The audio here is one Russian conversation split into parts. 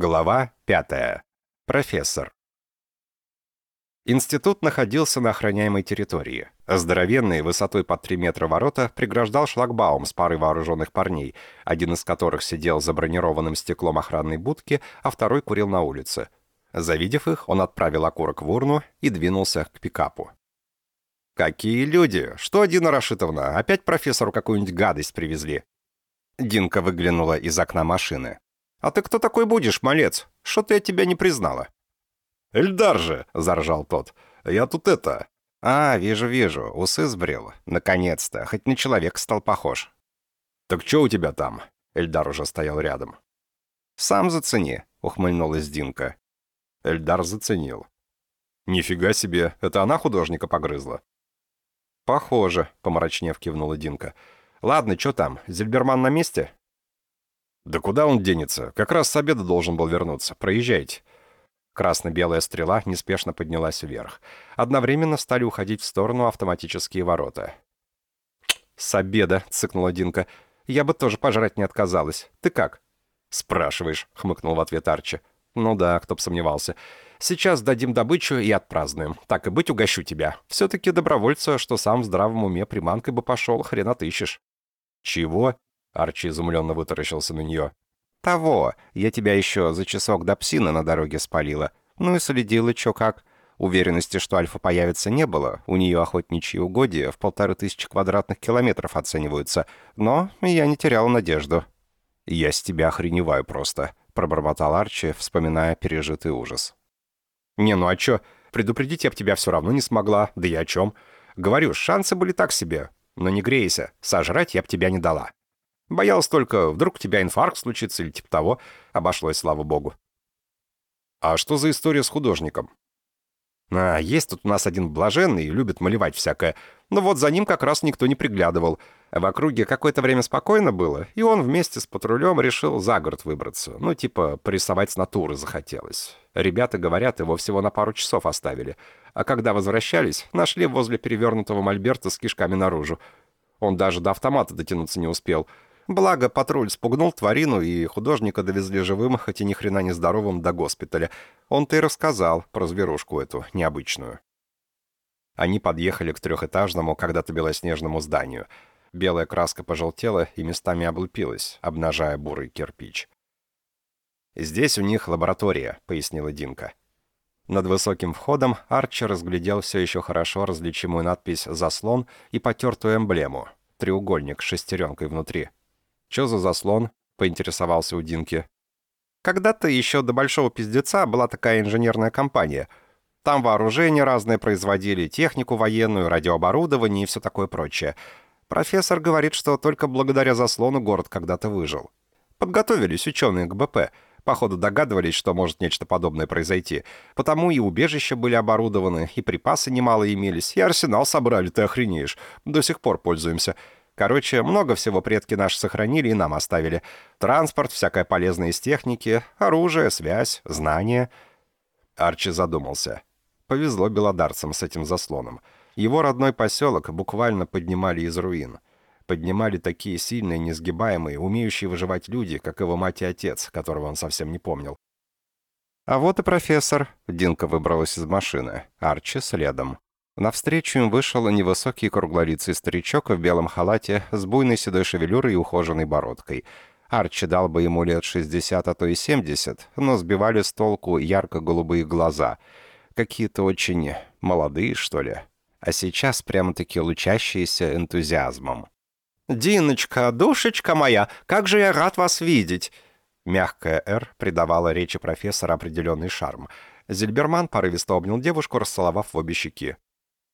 Глава 5. Профессор. Институт находился на охраняемой территории. Здоровенный, высотой под 3 метра ворота, преграждал шлагбаум с парой вооруженных парней, один из которых сидел за бронированным стеклом охранной будки, а второй курил на улице. Завидев их, он отправил окурок в урну и двинулся к пикапу. «Какие люди! Что, Дина Рашитовна, опять профессору какую-нибудь гадость привезли?» Динка выглянула из окна машины. «А ты кто такой будешь, малец? Что-то я тебя не признала». «Эльдар же!» — заржал тот. «Я тут это...» «А, вижу-вижу, усы сбрил. Наконец-то, хоть на человека стал похож». «Так что у тебя там?» Эльдар уже стоял рядом. «Сам зацени», — ухмыльнулась Динка. Эльдар заценил. «Нифига себе, это она художника погрызла?» «Похоже», — помрачнев кивнула Динка. «Ладно, что там, Зельберман на месте?» «Да куда он денется? Как раз с обеда должен был вернуться. Проезжайте». Красно-белая стрела неспешно поднялась вверх. Одновременно стали уходить в сторону автоматические ворота. «С обеда», — цыкнула Динка. «Я бы тоже пожрать не отказалась. Ты как?» «Спрашиваешь», — хмыкнул в ответ Арчи. «Ну да, кто б сомневался. Сейчас дадим добычу и отпразднуем. Так и быть, угощу тебя. Все-таки добровольца, что сам в здравом уме приманкой бы пошел, хрен отыщешь». «Чего?» Арчи изумленно вытаращился на нее. «Того. Я тебя еще за часок до псины на дороге спалила. Ну и следила, чё как. Уверенности, что Альфа появится, не было. У нее охотничьи угодья в полторы тысячи квадратных километров оцениваются. Но я не терял надежду». «Я с тебя охреневаю просто», — пробормотал Арчи, вспоминая пережитый ужас. «Не, ну а чё? Предупредить я б тебя все равно не смогла. Да я о чем? Говорю, шансы были так себе. Но не грейся, сожрать я б тебя не дала». Боялась только, вдруг у тебя инфаркт случится или типа того. Обошлось, слава богу. А что за история с художником? А, есть тут у нас один блаженный, любит малевать всякое. Но вот за ним как раз никто не приглядывал. В округе какое-то время спокойно было, и он вместе с патрулем решил за город выбраться. Ну, типа, порисовать с натуры захотелось. Ребята, говорят, его всего на пару часов оставили. А когда возвращались, нашли возле перевернутого мольберта с кишками наружу. Он даже до автомата дотянуться не успел — Благо, патруль спугнул тварину, и художника довезли живым, хоть и ни хрена не здоровым, до госпиталя. Он-то и рассказал про зверушку эту, необычную. Они подъехали к трехэтажному, когда-то белоснежному зданию. Белая краска пожелтела и местами облупилась, обнажая бурый кирпич. «Здесь у них лаборатория», — пояснила Динка. Над высоким входом Арчи разглядел все еще хорошо различимую надпись «Заслон» и потертую эмблему — треугольник с шестеренкой внутри. «Чё за заслон?» — поинтересовался у Динки. «Когда-то еще до Большого Пиздеца была такая инженерная компания. Там вооружение разное производили, технику военную, радиооборудование и все такое прочее. Профессор говорит, что только благодаря заслону город когда-то выжил. Подготовились ученые к БП». Походу догадывались, что может нечто подобное произойти. Потому и убежища были оборудованы, и припасы немало имелись, и арсенал собрали, ты охренеешь. До сих пор пользуемся. Короче, много всего предки наши сохранили и нам оставили. Транспорт, всякое полезное из техники, оружие, связь, знания. Арчи задумался. Повезло белодарцам с этим заслоном. Его родной поселок буквально поднимали из руин. Поднимали такие сильные, несгибаемые, умеющие выживать люди, как его мать и отец, которого он совсем не помнил. А вот и профессор. Динка выбралась из машины. Арчи следом. Навстречу им вышел невысокий круглолицый старичок в белом халате с буйной седой шевелюрой и ухоженной бородкой. Арчи дал бы ему лет 60, а то и 70, но сбивали с толку ярко-голубые глаза. Какие-то очень молодые, что ли. А сейчас прямо-таки лучащиеся энтузиазмом. «Диночка, душечка моя, как же я рад вас видеть!» Мягкая «Р» придавала речи профессора определенный шарм. Зильберман порывисто обнял девушку, расцеловав в обе щеки.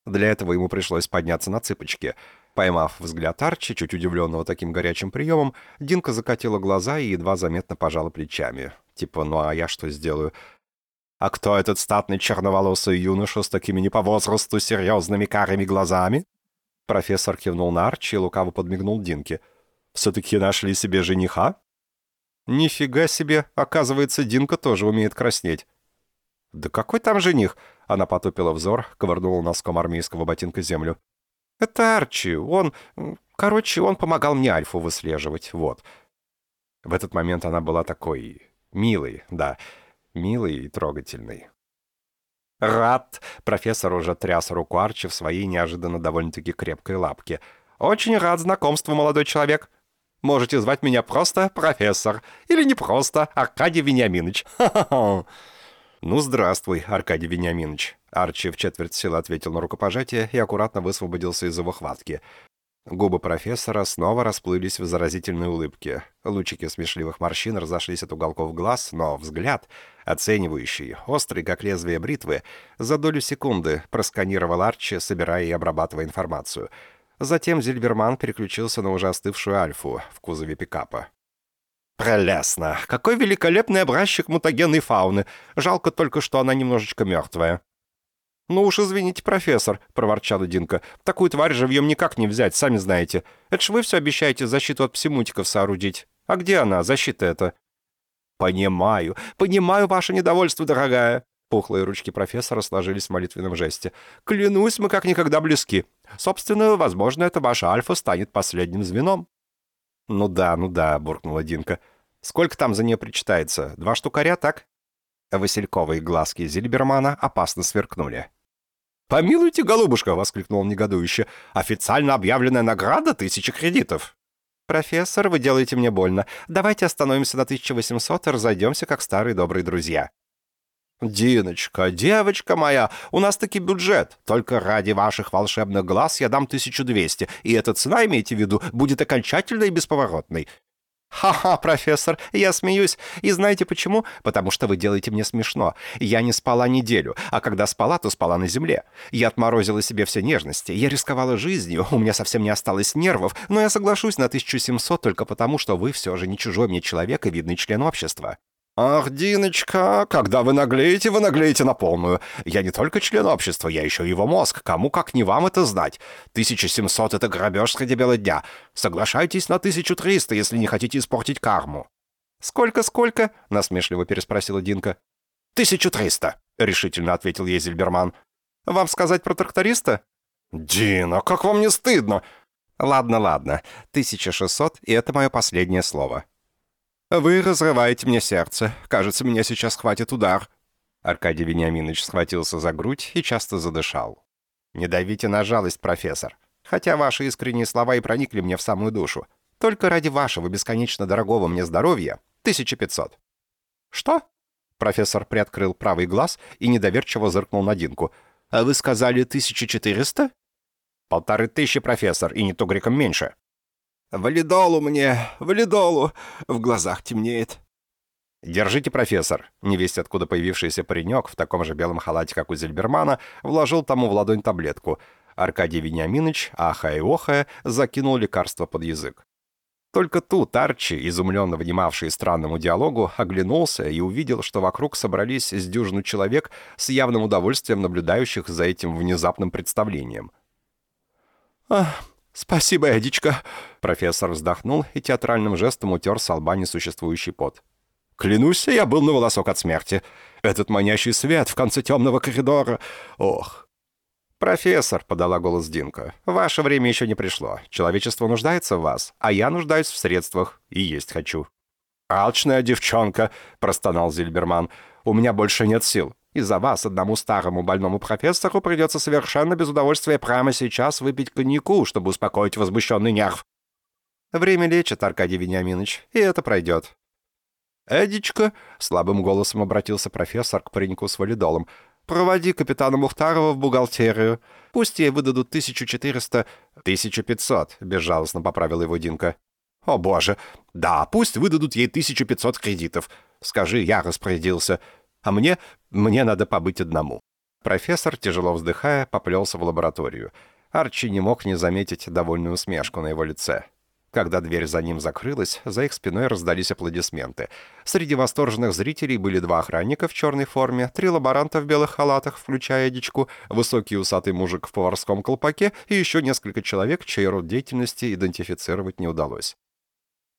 Для этого ему пришлось подняться на цыпочки. Поймав взгляд Арчи, чуть удивленного таким горячим приемом, Динка закатила глаза и едва заметно пожала плечами. Типа, ну а я что сделаю? «А кто этот статный черноволосый юноша с такими не по возрасту серьезными карими глазами?» Профессор кивнул на Арчи и лукаво подмигнул Динке. «Все-таки нашли себе жениха?» «Нифига себе! Оказывается, Динка тоже умеет краснеть». «Да какой там жених? Она потупила взор, ковырнула носком армейского ботинка землю. «Это Арчи. Он... Короче, он помогал мне Альфу выслеживать. Вот». В этот момент она была такой... Милый, да, милый и трогательный. «Рад!» — профессор уже тряс руку Арчи в своей неожиданно довольно-таки крепкой лапке. «Очень рад знакомству, молодой человек. Можете звать меня просто профессор. Или не просто, Аркадий Вениаминович. Ха-ха-ха!» «Ну, здравствуй, Аркадий Вениаминович!» Арчи в четверть силы ответил на рукопожатие и аккуратно высвободился из его хватки. Губы профессора снова расплылись в заразительной улыбке. Лучики смешливых морщин разошлись от уголков глаз, но взгляд, оценивающий, острый, как лезвие бритвы, за долю секунды просканировал Арчи, собирая и обрабатывая информацию. Затем Зильберман переключился на уже остывшую Альфу в кузове пикапа. «Прелестно! Какой великолепный образчик мутагенной фауны! Жалко только, что она немножечко мертвая!» «Ну уж извините, профессор», — проворчала Динка. «Такую тварь живьем никак не взять, сами знаете. Это ж вы все обещаете защиту от псимутиков соорудить. А где она, защита эта?» «Понимаю, понимаю ваше недовольство, дорогая». Пухлые ручки профессора сложились в молитвенном жесте. «Клянусь, мы как никогда близки. Собственно, возможно, это ваша Альфа станет последним звеном». «Ну да, ну да», — буркнула Динка. «Сколько там за нее причитается? Два штукаря, так?» Васильковые глазки Зильбермана опасно сверкнули. «Помилуйте, голубушка!» — воскликнул негодующе. «Официально объявленная награда — тысяча кредитов!» «Профессор, вы делаете мне больно. Давайте остановимся на 1800 и разойдемся, как старые добрые друзья». «Диночка, девочка моя, у нас таки бюджет. Только ради ваших волшебных глаз я дам 1200, и эта цена, имейте в виду, будет окончательной и бесповоротной. «Ха-ха, профессор, я смеюсь. И знаете почему? Потому что вы делаете мне смешно. Я не спала неделю, а когда спала, то спала на земле. Я отморозила себе все нежности, я рисковала жизнью, у меня совсем не осталось нервов, но я соглашусь на 1700 только потому, что вы все же не чужой мне человек и видный член общества. «Ах, Диночка, когда вы наглеете, вы наглеете на полную. Я не только член общества, я еще его мозг. Кому как не вам это знать. 1700 — это грабеж среди бела дня. Соглашайтесь на 1300, если не хотите испортить карму». «Сколько-сколько?» — насмешливо переспросила Динка. «1300», — решительно ответил ей Зильберман. «Вам сказать про тракториста?» «Дина, как вам не стыдно?» «Ладно, ладно. 1600, и это мое последнее слово. «Вы разрываете мне сердце. Кажется, меня сейчас хватит удар». Аркадий Вениаминович схватился за грудь и часто задышал. «Не давите на жалость, профессор. Хотя ваши искренние слова и проникли мне в самую душу. Только ради вашего бесконечно дорогого мне здоровья 1500». «Что?» Профессор приоткрыл правый глаз и недоверчиво зыркнул на Динку. «А вы сказали 1400?» «Полторы тысячи, профессор, и не то греком меньше». «Валидолу мне! Валидолу!» В глазах темнеет. «Держите, профессор!» Невесть, откуда появившийся паренек в таком же белом халате, как у Зельбермана, вложил тому в ладонь таблетку. Аркадий Вениаминович, ахая и охая, закинул лекарство под язык. Только тут Арчи, изумленно внимавший странному диалогу, оглянулся и увидел, что вокруг собрались с дюжину человек с явным удовольствием наблюдающих за этим внезапным представлением. «Ах, «Спасибо, Эдичка!» Профессор вздохнул и театральным жестом утер с лба несуществующий пот. «Клянусь, я был на волосок от смерти. Этот манящий свет в конце темного коридора. Ох!» «Профессор», — подала голос Динка, — «ваше время еще не пришло. Человечество нуждается в вас, а я нуждаюсь в средствах и есть хочу». «Алчная девчонка», — простонал Зильберман, — «у меня больше нет сил. Из-за вас одному старому больному профессору придется совершенно без удовольствия прямо сейчас выпить коньяку, чтобы успокоить возмущенный нерв. Время лечит, Аркадий Вениаминович, и это пройдет. «Эдичка», — слабым голосом обратился профессор к пареньку с валидолом, «проводи капитана Мухтарова в бухгалтерию. Пусть ей выдадут 1400...» «1500», — безжалостно поправил его Динка. «О, боже! Да, пусть выдадут ей 1500 кредитов. Скажи, я распорядился. А мне... мне надо побыть одному». Профессор, тяжело вздыхая, поплелся в лабораторию. Арчи не мог не заметить довольную усмешку на его лице. Когда дверь за ним закрылась, за их спиной раздались аплодисменты. Среди восторженных зрителей были два охранника в черной форме, три лаборанта в белых халатах, включая дичку, высокий усатый мужик в поварском колпаке и еще несколько человек, чей род деятельности идентифицировать не удалось.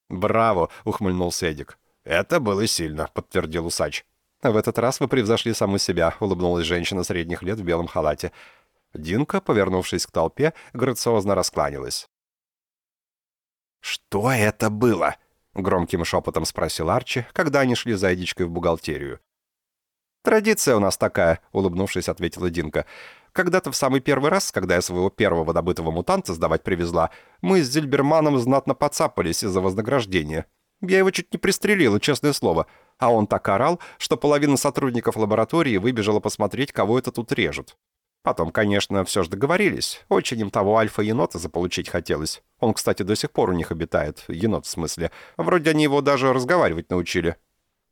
«Браво!» — ухмыльнулся Эдик. «Это было сильно», — подтвердил усач. «В этот раз вы превзошли саму себя», — улыбнулась женщина средних лет в белом халате. Динка, повернувшись к толпе, грациозно раскланялась. «Что это было?» Громким шепотом спросил Арчи, когда они шли за Эдичкой в бухгалтерию. «Традиция у нас такая», — улыбнувшись, ответила Динка. «Когда-то в самый первый раз, когда я своего первого добытого мутанта сдавать привезла, мы с Зильберманом знатно подцапались из-за вознаграждения. Я его чуть не пристрелила, честное слово. А он так орал, что половина сотрудников лаборатории выбежала посмотреть, кого это тут режут. Потом, конечно, все же договорились. Очень им того альфа-енота заполучить хотелось. Он, кстати, до сих пор у них обитает. Енот в смысле. Вроде они его даже разговаривать научили.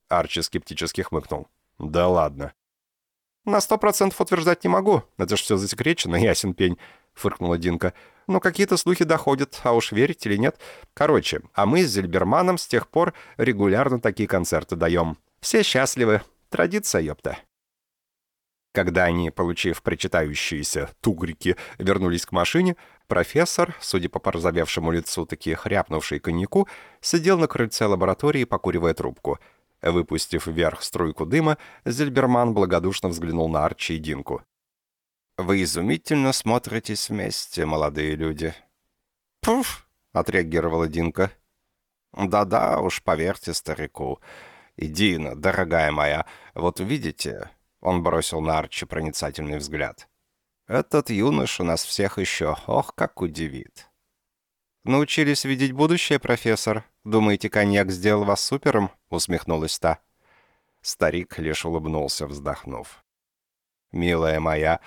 Арчи скептически хмыкнул. «Да ладно». «На сто процентов утверждать не могу. Это ж все засекречено, ясен пень», — фыркнула Динка. «Но какие-то слухи доходят, а уж верить или нет. Короче, а мы с Зельберманом с тех пор регулярно такие концерты даем. Все счастливы. Традиция, ёпта». Когда они, получив причитающиеся тугрики, вернулись к машине, профессор, судя по порозовевшему лицу, таки хряпнувший коньяку, сидел на крыльце лаборатории, покуривая трубку. Выпустив вверх струйку дыма, Зельберман благодушно взглянул на Арчи и Динку. «Вы изумительно смотритесь вместе, молодые люди». «Пуф!» — отреагировала Динка. «Да-да, уж поверьте старику. И Дина, дорогая моя, вот видите, он бросил на Арчи проницательный взгляд. «Этот юноша нас всех еще, ох, как удивит!» «Научились видеть будущее, профессор? Думаете, коньяк сделал вас супером?» — усмехнулась та. Старик лишь улыбнулся, вздохнув. «Милая моя,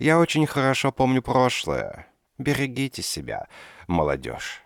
я очень хорошо помню прошлое. Берегите себя, молодежь».